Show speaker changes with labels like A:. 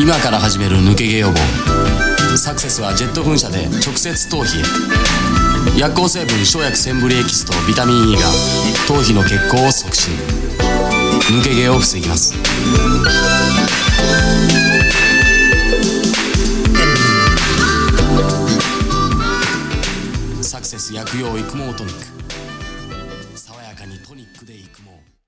A: 今から始める抜け毛予防。サクセスはジェット噴射で直接頭皮へ。薬効成分生薬センブリエキスとビタミン E が頭皮の血行を促進。抜け毛を防ぎます。サクセス薬用育毛トニック。爽やかにトニックで育毛。